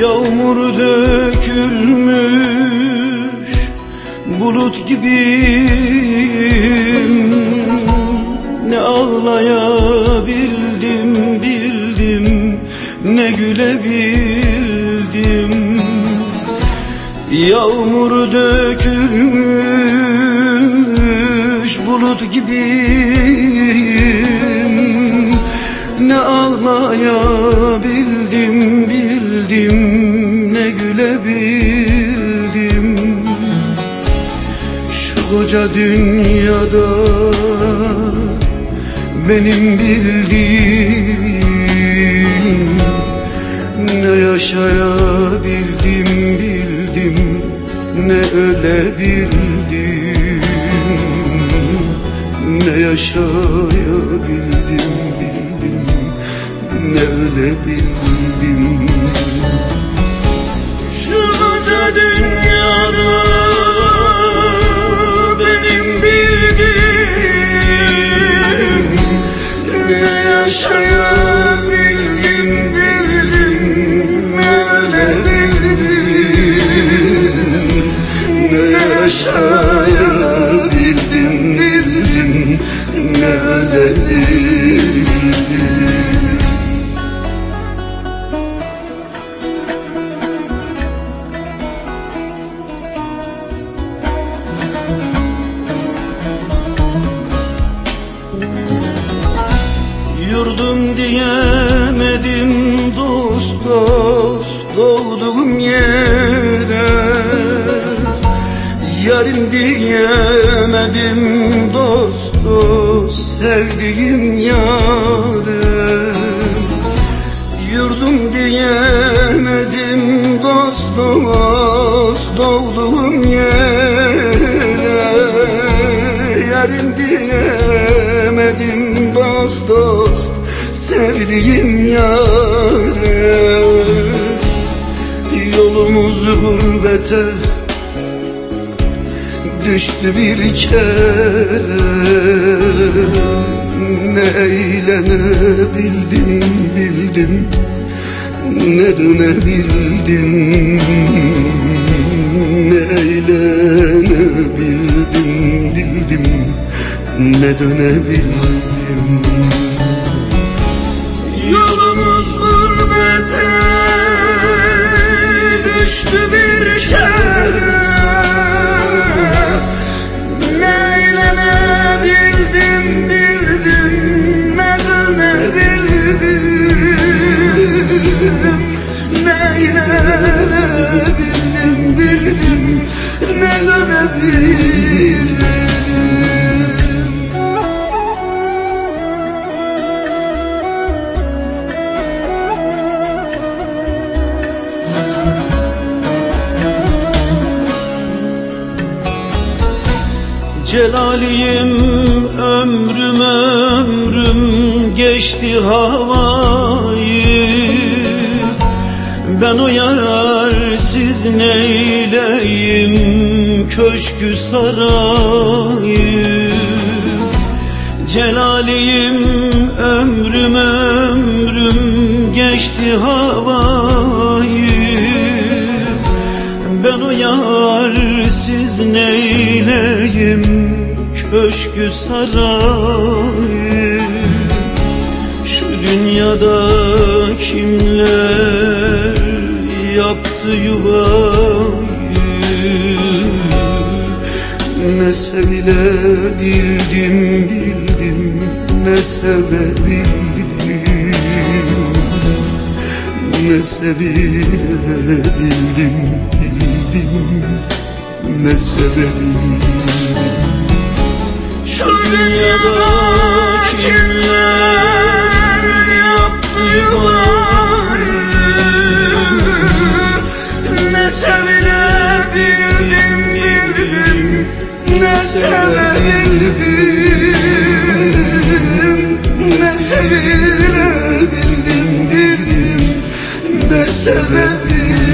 Yağmur dökülmüş bulut gibiyim. Ne ağlayabildim bildim ne gülebildim. Yağmur dökülmüş bulut gibiyim. Ne ağlayabildim bildim ne gülebildim. Şu koca dünyada benim bildiğim Ne yaşayabildim bildim ne ölebildim. Ne yaşayabildim bildim ne ölebildim Yurdum diyemedim dost dost doğduğum yere diyemedim dost dost sevdiğim yare Yurdum diyemedim dost dost doğduğum yere. Yarim diyemedim dost dost sevdiğim yare Yolumuz gurbete düştü bir kere. Ne eğlenebildim bildim Ne dönebildim Ne eğlenebildim bildim Ne dönebildim Yolumuz gurbete düştü bir Celaliyim ömrüm ömrüm geçti havayı. Ben o yararsız neyleyim köşkü sarayı. Celaliyim ömrüm ömrüm geçti havayı neyleyim köşkü sarayı. Şu dünyada kimler yaptı yuvayı? Ne sevilebildim bildim ne sevebildim? Ne sevebildim bildim ne sevebildim Şu dünyada kimler yaptı yuvayı Ne sevilebildim bildim ne sevebildim Ne sevilebildim bildim ne sevebildim